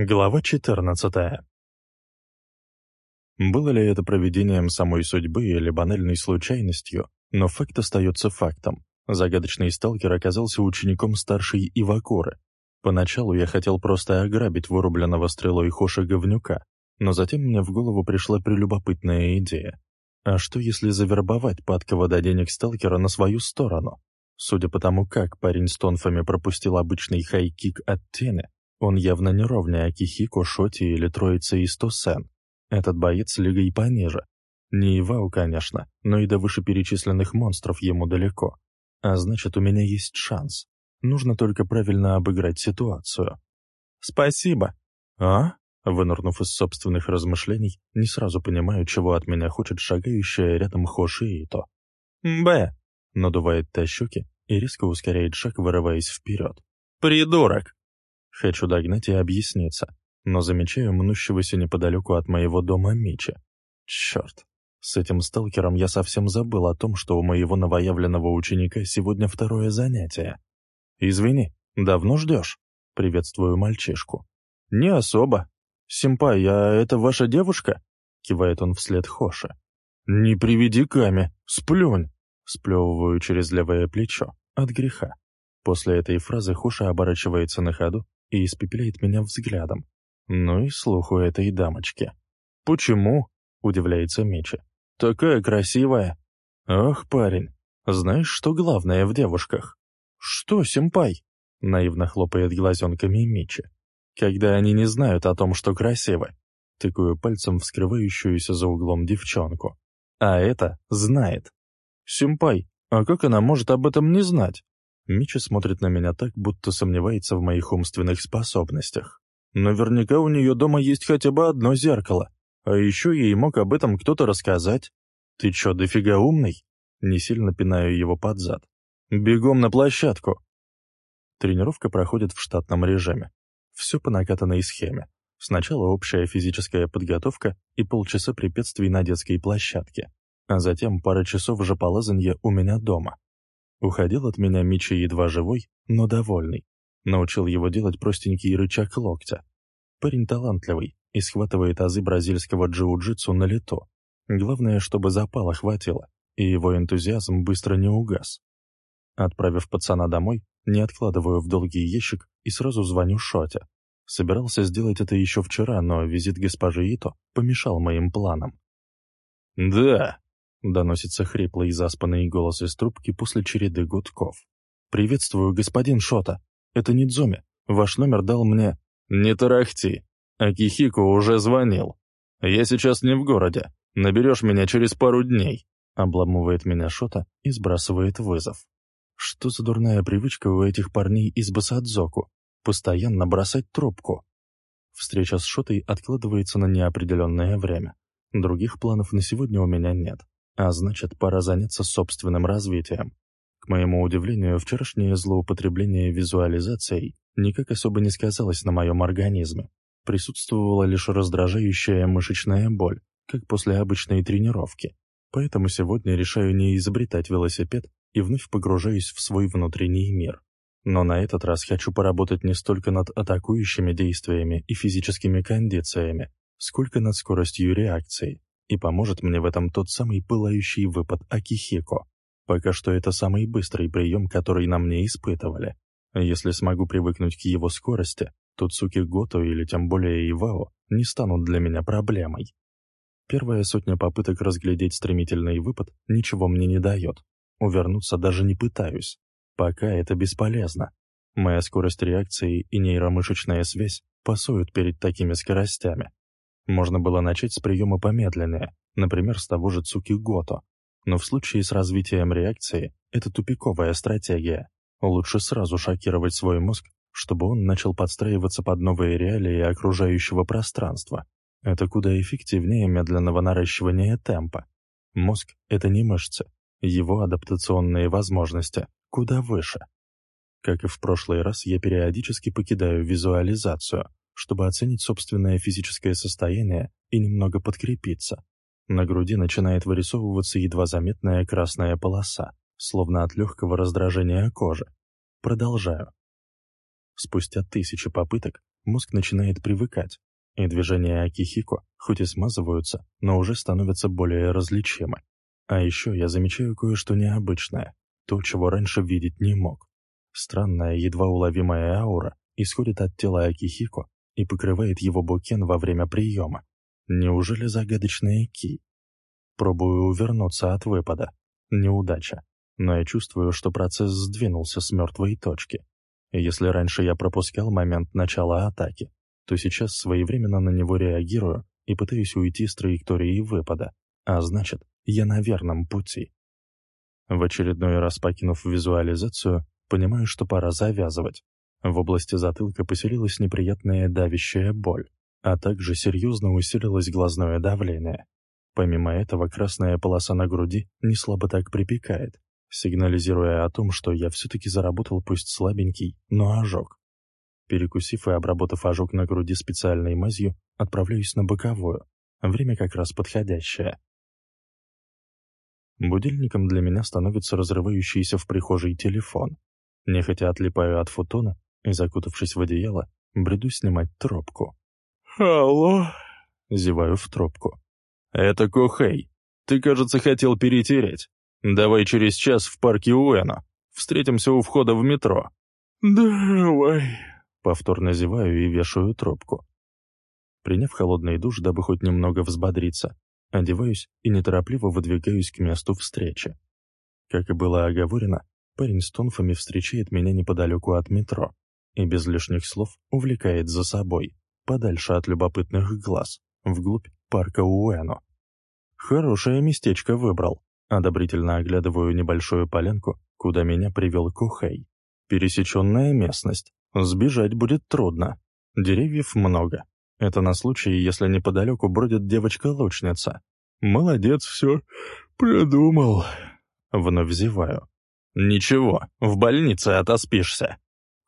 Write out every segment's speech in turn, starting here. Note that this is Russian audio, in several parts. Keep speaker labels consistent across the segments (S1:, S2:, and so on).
S1: Глава 14. Было ли это проведением самой судьбы или банальной случайностью, но факт остается фактом. Загадочный сталкер оказался учеником старшей Ивакуры. Поначалу я хотел просто ограбить вырубленного стрелой Хоша говнюка, но затем мне в голову пришла прелюбопытная идея. А что если завербовать падкого до денег сталкера на свою сторону? Судя по тому, как парень с тонфами пропустил обычный хай-кик от Тены, он явно не ровнее Акихико, Шоти или троицы из Тосен. Этот боец лигой пониже. Не Ивау, конечно, но и до вышеперечисленных монстров ему далеко. А значит, у меня есть шанс. Нужно только правильно обыграть ситуацию. «Спасибо!» «А?» Вынырнув из собственных размышлений, не сразу понимаю, чего от меня хочет шагающая рядом Хоши Ито.
S2: «Б!»
S1: Надувает тащуки и резко ускоряет шаг, вырываясь вперед.
S2: «Придурок!»
S1: Хочу догнать и объясниться, но замечаю мнущегося неподалеку от моего дома Мича. Черт, с этим сталкером я совсем забыл о том, что у моего новоявленного ученика сегодня второе занятие. «Извини, давно ждешь?» Приветствую мальчишку.
S2: «Не особо. Симпай, а это ваша девушка?»
S1: Кивает он вслед Хоше.
S2: «Не приведи Ками, сплюнь!»
S1: Сплевываю через левое плечо, от греха. После этой фразы Хоша оборачивается на ходу и испепеляет меня взглядом. Ну и слух у этой дамочки.
S2: «Почему?»
S1: — удивляется Мичи.
S2: «Такая красивая».
S1: «Ах, парень, знаешь, что главное в девушках?»
S2: «Что, симпай?»
S1: — наивно хлопает глазенками Мичи. «Когда они не знают о том, что красивы». Тыкаю пальцем в скрывающуюся за углом девчонку. А это знает.
S2: «Симпай, а как она может об этом не знать?»
S1: Мичи смотрит на меня так, будто сомневается в моих умственных способностях.
S2: Наверняка у нее дома есть хотя бы одно зеркало. А еще ей мог об этом кто-то рассказать.
S1: Ты чё, дофига умный? Не сильно пинаю его под зад.
S2: Бегом на площадку.
S1: Тренировка проходит в штатном режиме. Все по накатанной схеме. Сначала общая физическая подготовка и полчаса препятствий на детской площадке. А затем пара часов же полазанья у меня дома. Уходил от меня Мичи едва живой, но довольный. Научил его делать простенький рычаг локтя. Парень талантливый и схватывает азы бразильского джиу-джитсу на лету. Главное, чтобы запала хватило, и его энтузиазм быстро не угас. Отправив пацана домой, не откладываю в долгий ящик и сразу звоню Шоте. Собирался сделать это еще вчера, но визит госпожи Ито помешал моим планам.
S2: «Да», —
S1: доносится хриплый и заспанный голос из трубки после череды гудков. «Приветствую, господин Шота. Это Нидзуми. Ваш номер дал мне...»
S2: «Не тарахти. Акихико уже звонил. Я сейчас не в городе. Наберешь меня через пару дней».
S1: Обламывает меня Шота и сбрасывает вызов. Что за дурная привычка у этих парней из Басадзоку? Постоянно бросать трубку. Встреча с Шотой откладывается на неопределенное время. Других планов на сегодня у меня нет. А значит, пора заняться собственным развитием. К моему удивлению, вчерашнее злоупотребление визуализацией никак особо не сказалось на моем организме. Присутствовала лишь раздражающая мышечная боль, как после обычной тренировки. Поэтому сегодня решаю не изобретать велосипед и вновь погружаюсь в свой внутренний мир. Но на этот раз хочу поработать не столько над атакующими действиями и физическими кондициями, сколько над скоростью реакции и поможет мне в этом тот самый пылающий выпад Акихико. Пока что это самый быстрый прием, который на мне испытывали. Если смогу привыкнуть к его скорости, то Цуки Гото или тем более Ивао не станут для меня проблемой. Первая сотня попыток разглядеть стремительный выпад ничего мне не дает. Увернуться даже не пытаюсь. Пока это бесполезно. Моя скорость реакции и нейромышечная связь пасуют перед такими скоростями. Можно было начать с приема помедленнее, например, с того же Цуки Гото. Но в случае с развитием реакции это тупиковая стратегия. Лучше сразу шокировать свой мозг, чтобы он начал подстраиваться под новые реалии окружающего пространства. Это куда эффективнее медленного наращивания темпа. Мозг — это не мышцы. Его адаптационные возможности куда выше. Как и в прошлый раз, я периодически покидаю визуализацию, чтобы оценить собственное физическое состояние и немного подкрепиться. На груди начинает вырисовываться едва заметная красная полоса, словно от легкого раздражения кожи. Продолжаю. Спустя тысячи попыток мозг начинает привыкать, и движения Акихико хоть и смазываются, но уже становятся более различимы. А еще я замечаю кое-что необычное, то, чего раньше видеть не мог. Странная, едва уловимая аура исходит от тела Акихико и покрывает его букен во время приема. Неужели загадочная Ки? Пробую увернуться от выпада. Неудача. Но я чувствую, что процесс сдвинулся с мертвой точки. Если раньше я пропускал момент начала атаки, то сейчас своевременно на него реагирую и пытаюсь уйти с траектории выпада, а значит, я на верном пути. В очередной раз покинув визуализацию, понимаю, что пора завязывать. В области затылка поселилась неприятная давящая боль, а также серьезно усилилось глазное давление. Помимо этого, красная полоса на груди не слабо так припекает, сигнализируя о том, что я все-таки заработал пусть слабенький, но ожог. Перекусив и обработав ожог на груди специальной мазью, отправляюсь на боковую. Время как раз подходящее. Будильником для меня становится разрывающийся в прихожей телефон. Нехотя отлипаю от футона и, закутавшись в одеяло, бреду снимать трубку.
S2: «Алло?»
S1: — зеваю в трубку.
S2: «Это Кохей. Ты, кажется, хотел перетереть. Давай через час в парке Уэна. Встретимся у входа в метро».
S1: «Давай», Повторно зеваю и вешаю трубку. Приняв холодный душ, дабы хоть немного взбодриться, одеваюсь и неторопливо выдвигаюсь к месту встречи. Как и было оговорено, парень с тонфами встречает меня неподалеку от метро и без лишних слов увлекает за собой, подальше от любопытных глаз, вглубь парка Уэно. Хорошее местечко выбрал. Одобрительно оглядываю небольшую поленку, куда меня привел Кухей. Пересеченная местность, Сбежать будет трудно. Деревьев много. Это на случай, если неподалеку бродит девочка-лучница. Молодец, все продумал. Вновь зеваю.
S2: Ничего, в больнице отоспишься.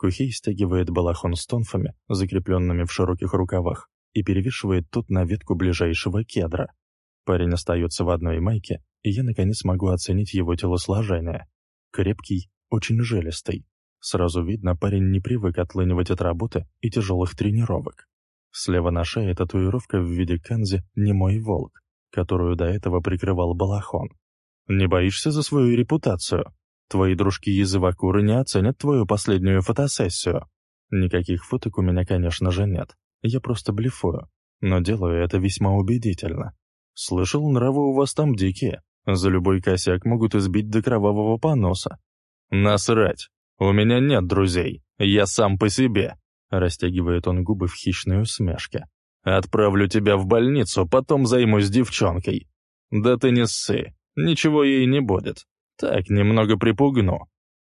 S1: Кухей стягивает балахон с тонфами, закрепленными в широких рукавах, и перевешивает тот на ветку ближайшего кедра. Парень остается в одной майке, и я наконец могу оценить его телосложение. Крепкий, очень жилистый. Сразу видно, парень не привык отлынивать от работы и тяжелых тренировок. Слева на шее татуировка в виде канзи «Не мой волк», которую до этого прикрывал балахон. «Не боишься за свою репутацию? Твои дружки из Ивакуры не оценят твою последнюю фотосессию. Никаких фоток у меня, конечно же, нет. Я просто блефую. Но делаю это весьма убедительно. Слышал, нравы у вас там дикие. За любой косяк могут избить до кровавого поноса.
S2: Насрать. «У меня нет друзей, я сам по себе», — растягивает он губы в хищной усмешке. «Отправлю тебя в больницу, потом займусь девчонкой». «Да ты не ссы, ничего ей не будет. Так, немного припугну».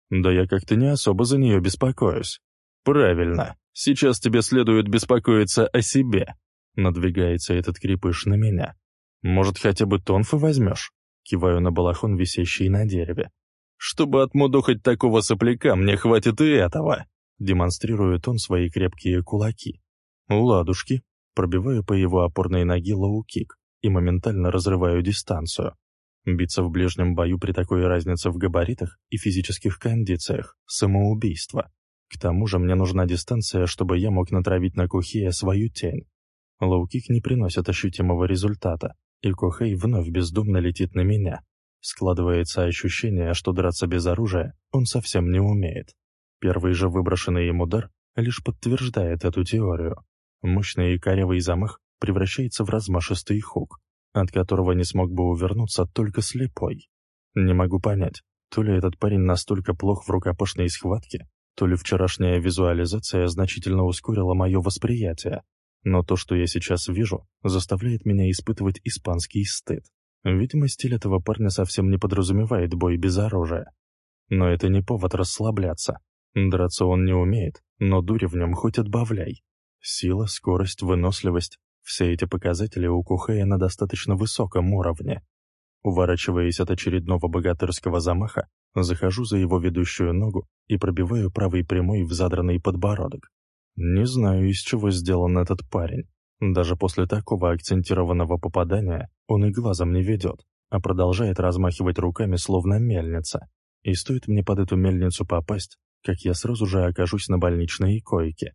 S2: «Да я как-то не особо за нее беспокоюсь». «Правильно, сейчас тебе следует беспокоиться о себе», — надвигается этот крепыш на меня. «Может, хотя бы тонфы возьмешь?» Киваю на балахон, висящий на дереве. Чтобы отмудохать такого сопляка, мне хватит и этого. Демонстрирует он свои крепкие кулаки. Ладушки. Пробиваю по его опорной ноге лоу-кик и моментально разрываю дистанцию. Биться в ближнем бою при такой разнице в габаритах и физических кондициях – самоубийство. К тому же мне нужна дистанция, чтобы я мог натравить на Кухая свою тень. Лоу-кик не приносит ощутимого результата, и Кухай вновь бездумно летит на меня. Складывается ощущение, что драться без оружия он совсем не умеет. Первый же выброшенный им удар лишь подтверждает эту теорию. Мощный и корявый замах превращается в размашистый хук, от которого не смог бы увернуться только слепой. Не могу понять, то ли этот парень настолько плох в рукопашной схватке, то ли вчерашняя визуализация значительно ускорила мое восприятие, но то, что я сейчас вижу, заставляет меня испытывать испанский стыд. Видимо, стиль этого парня совсем не подразумевает бой без оружия. Но это не повод расслабляться. Драться он не умеет, но дури в нем хоть отбавляй. Сила, скорость, выносливость — все эти показатели у Кухея на достаточно высоком уровне. Уворачиваясь от очередного богатырского замаха, захожу за его ведущую ногу и пробиваю правый прямой в задранный подбородок. Не знаю, из чего сделан этот парень, даже после такого акцентированного попадания он и глазом не ведет, а продолжает размахивать руками, словно мельница. И стоит мне под эту мельницу попасть, как я сразу же окажусь на больничной койке.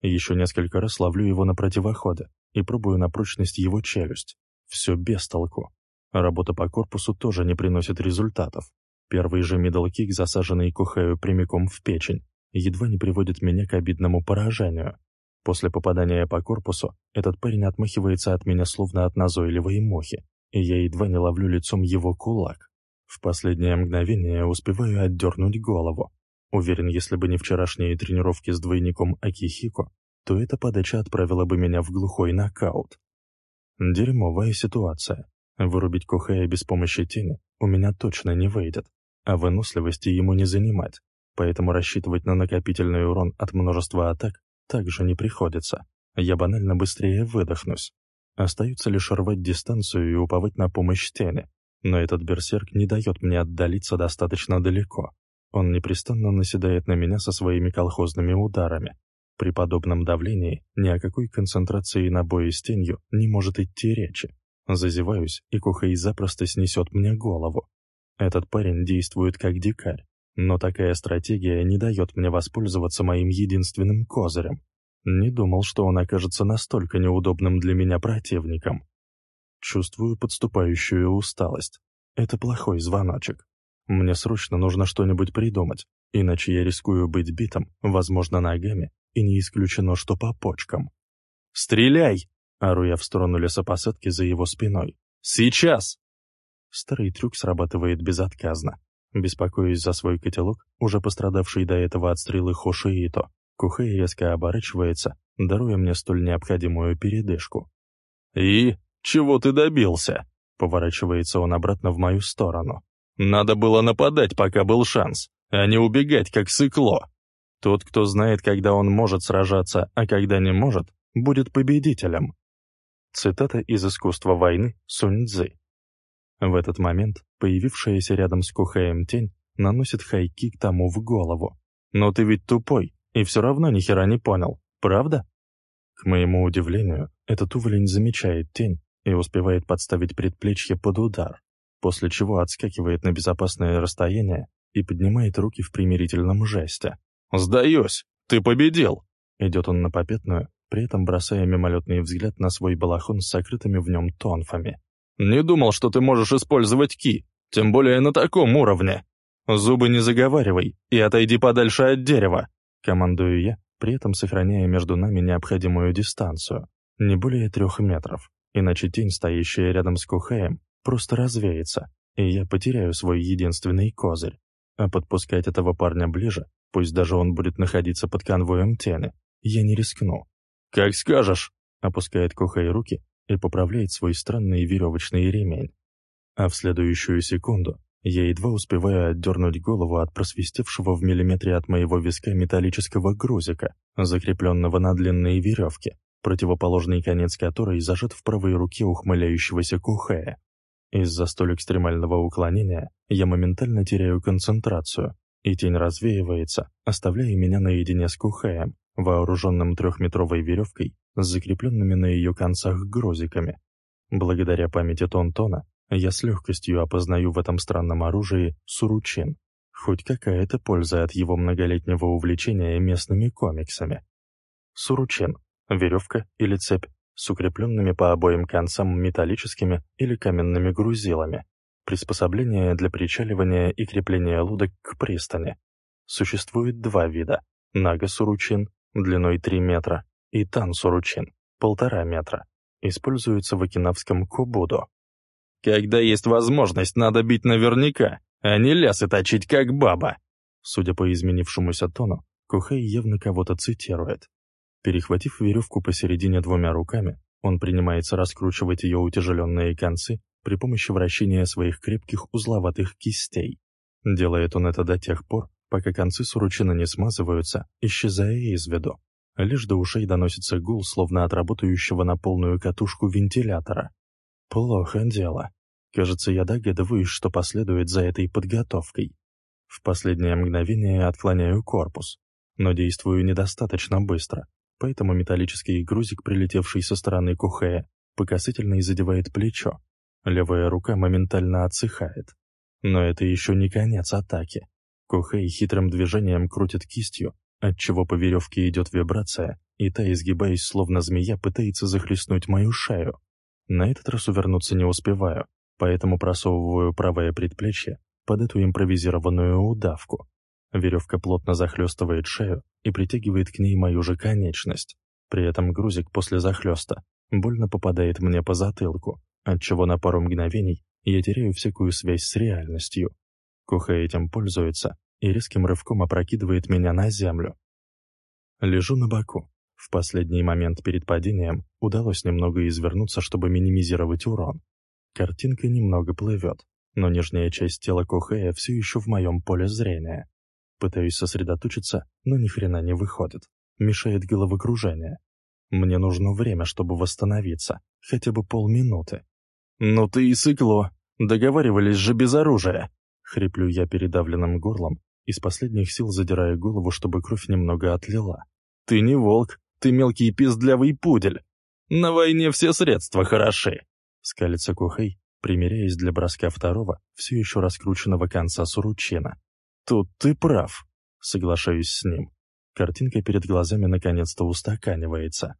S1: Еще несколько раз ловлю его на противоходе и пробую на прочность его челюсть. Все без толку. Работа по корпусу тоже не приносит результатов. Первый же мидл-кик, засаженный Кухаю прямиком в печень, едва не приводит меня к обидному поражению. После попадания по корпусу этот парень отмахивается от меня словно от назойливой мухи, и я едва не ловлю лицом его кулак. В последнее мгновение успеваю отдернуть голову. Уверен, если бы не вчерашние тренировки с двойником Акихико, то эта подача отправила бы меня в глухой нокаут. Дерьмовая ситуация. Вырубить Кухая без помощи тени у меня точно не выйдет, а выносливости ему не занимать, поэтому рассчитывать на накопительный урон от множества атак также не приходится. Я банально быстрее выдохнусь. Остается лишь рвать дистанцию и уповать на помощь тени, но этот берсерк не дает мне отдалиться достаточно далеко. Он непрестанно наседает на меня со своими колхозными ударами. При подобном давлении ни о какой концентрации на бое с тенью не может идти речи. Зазеваюсь, и Кухай запросто снесет мне голову. Этот парень действует как дикарь, но такая стратегия не дает мне воспользоваться моим единственным козырем. Не думал, что он окажется настолько неудобным для меня противником. Чувствую подступающую усталость. Это плохой звоночек. Мне срочно нужно что-нибудь придумать, иначе я рискую быть битым, возможно, ногами, и не исключено, что по почкам. «Стреляй!» — ору я в сторону лесопосадки за его спиной. «Сейчас!» Старый трюк срабатывает безотказно. Беспокоясь за свой котелок, уже пострадавший до этого от стрелы Хошиито, Кухей резко оборачивается, даруя мне столь необходимую передышку. «И? Чего ты добился?» Поворачивается он обратно в мою сторону. Надо было нападать, пока был шанс, а не убегать, как сыкло. Тот, кто знает, когда он может сражаться, а когда не может, будет победителем. Цитата из «Искусства войны» Сунь Цзы. В этот момент появившаяся рядом с Кухаем тень наносит хайки к тому в голову. «Но ты ведь тупой, и все равно ни хера не понял, правда?» К моему удивлению, этот уволень замечает тень и успевает подставить предплечье под удар после чего отскакивает на безопасное расстояние и поднимает руки в примирительном жесте. «Сдаюсь! Ты победил!» Идет он на попятную, при этом бросая мимолетный взгляд на свой балахон с сокрытыми в нем тонфами. «Не думал, что ты можешь использовать ки, тем более на таком уровне. Зубы не заговаривай и отойди подальше от дерева!» Командую я, при этом сохраняя между нами необходимую дистанцию, не более трех метров, иначе тень, стоящая рядом с Кухаем, просто развеется, и я потеряю свой единственный козырь. А подпускать этого парня ближе, пусть даже он будет находиться под конвоем Тены, я не рискну. «Как скажешь!» — опускает Кухай руки и поправляет свой странный веревочный ремень. А в следующую секунду я едва успеваю отдернуть голову от просвистевшего в миллиметре от моего виска металлического грузика, закрепленного на длинные веревки, противоположный конец которой зажат в правой руке ухмыляющегося Кухая. Из-за столь экстремального уклонения я моментально теряю концентрацию, и тень развеивается, оставляя меня наедине с Кухаем, вооруженным трехметровой веревкой с закрепленными на ее концах грузиками. Благодаря памяти Тонтона я с легкостью опознаю в этом странном оружии суручин. Хоть какая-то польза от его многолетнего увлечения местными комиксами. Суручин — веревка или цепь с укрепленными по обоим концам металлическими или каменными грузилами, приспособление для причаливания и крепления лодок к пристани. Существует два вида – нага-суручин длиной 3 метра и тан-суручин 1,5 метра. Используются в окинавском кубудо. «Когда есть возможность, надо бить наверняка, а не лясы точить, как баба!» Судя по изменившемуся тону, Кухей явно кого-то цитирует. Перехватив веревку посередине двумя руками, он принимается раскручивать ее утяжеленные концы при помощи вращения своих крепких узловатых кистей. Делает он это до тех пор, пока концы суручина не смазываются, исчезая из виду. Лишь до ушей доносится гул, словно от работающего на полную катушку вентилятора. Плохо дело. Кажется, я догадываюсь, что последует за этой подготовкой. В последнее мгновение отклоняю корпус, но действую недостаточно быстро, поэтому металлический грузик, прилетевший со стороны Кухея, покосительно задевает плечо. Левая рука моментально отсыхает. Но это еще не конец атаки. Кухей хитрым движением крутит кистью отчего по веревке идет вибрация, и та, изгибаясь словно змея, пытается захлестнуть мою шею. На этот раз увернуться не успеваю, поэтому просовываю правое предплечье под эту импровизированную удавку. Веревка плотно захлестывает шею и притягивает к ней мою же конечность. При этом грузик после захлеста больно попадает мне по затылку, отчего на пару мгновений я теряю всякую связь с реальностью. Куха этим пользуется и резким рывком опрокидывает меня на землю. Лежу на боку. В последний момент перед падением удалось немного извернуться, чтобы минимизировать урон. Картинка немного плывет, но нижняя часть тела Кухея все еще в моем поле зрения. Пытаюсь сосредоточиться, но ни хрена не выходит. Мешает головокружение. Мне нужно время, чтобы восстановиться, хотя бы полминуты.
S2: «Ну ты и сыкло. Договаривались же без оружия!»
S1: Хриплю я передавленным горлом, из последних сил задирая голову, чтобы кровь немного отлила.
S2: «Ты не волк, ты мелкий пиздлявый пудель. На войне все средства хороши!»
S1: Скалится Кухей, примеряясь для броска второго, все еще раскрученного конца суручина.
S2: «Тут ты прав», —
S1: соглашаюсь с ним. Картинка перед глазами наконец-то устаканивается.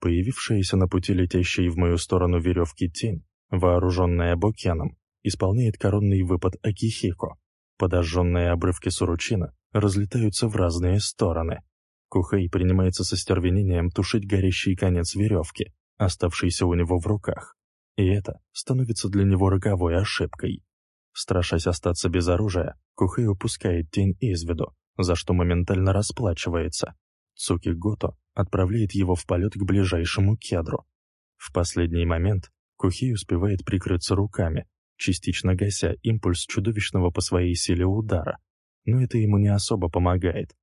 S1: Появившаяся на пути летящей в мою сторону веревки тень, вооруженная бокеном, исполняет коронный выпад Акихико. Подожженные обрывки суручина разлетаются в разные стороны. Кухей принимается со стервенением тушить горящий конец веревки, оставшийся у него в руках. И это становится для него роковой ошибкой. Страшась остаться без оружия, Кухей упускает тень из виду, за что моментально расплачивается. Цуки Гото отправляет его в полет к ближайшему кедру. В последний момент Кухей успевает прикрыться руками, частично гася импульс чудовищного по своей силе удара, но это ему не особо помогает.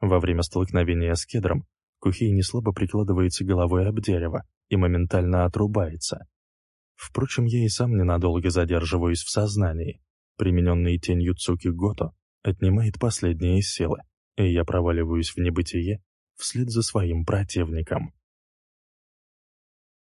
S1: Во время столкновения с кедром Кухей неслабо прикладывается головой об дерево и моментально отрубается. Впрочем, я и сам ненадолго задерживаюсь в сознании. Примененный тенью Цуки Гото отнимает последние силы, и я проваливаюсь в небытие вслед за своим противником.